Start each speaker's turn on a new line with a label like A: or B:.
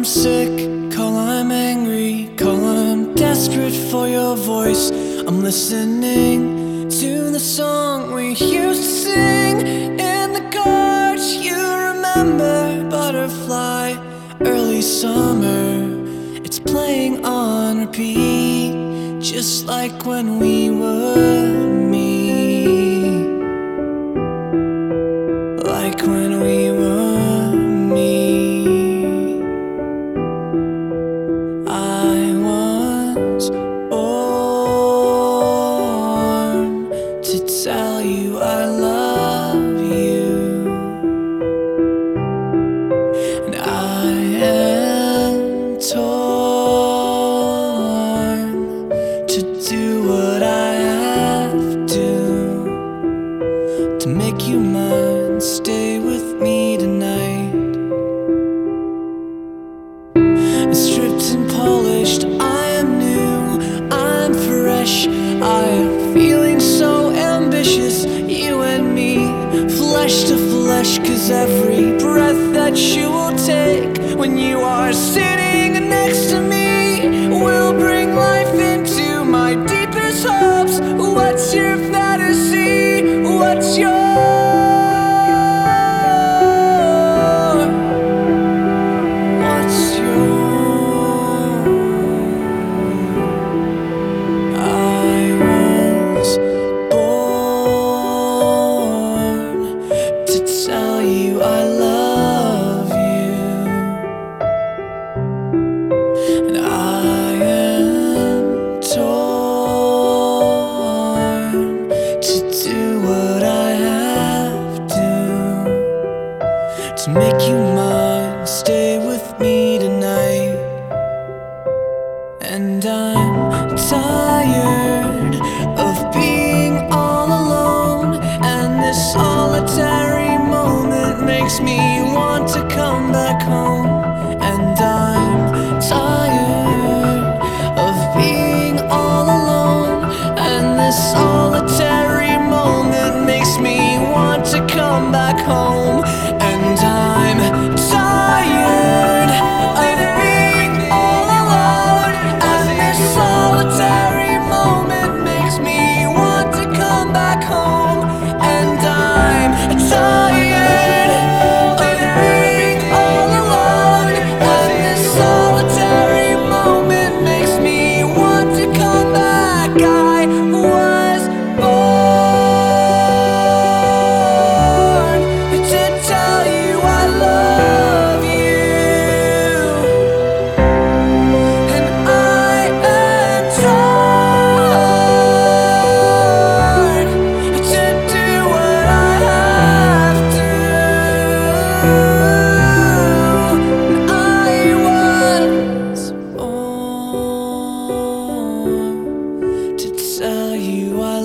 A: I'm sick, call I'm angry, call I'm desperate for your voice. I'm listening to the song we used to sing in the garage. You remember butterfly, early summer. It's playing on repeat, just like when we were you I love you. And I am torn to do what I have to to make you mine. Stay with me tonight. Stripped and polished, I am new, I'm fresh. I am Cause every breath that you will take when you are sitting next to me will bring life into my deepest hopes. What's your fantasy? What's your Stay with me tonight. And I'm tired of being all alone. And this solitary moment makes me want to come back home. you are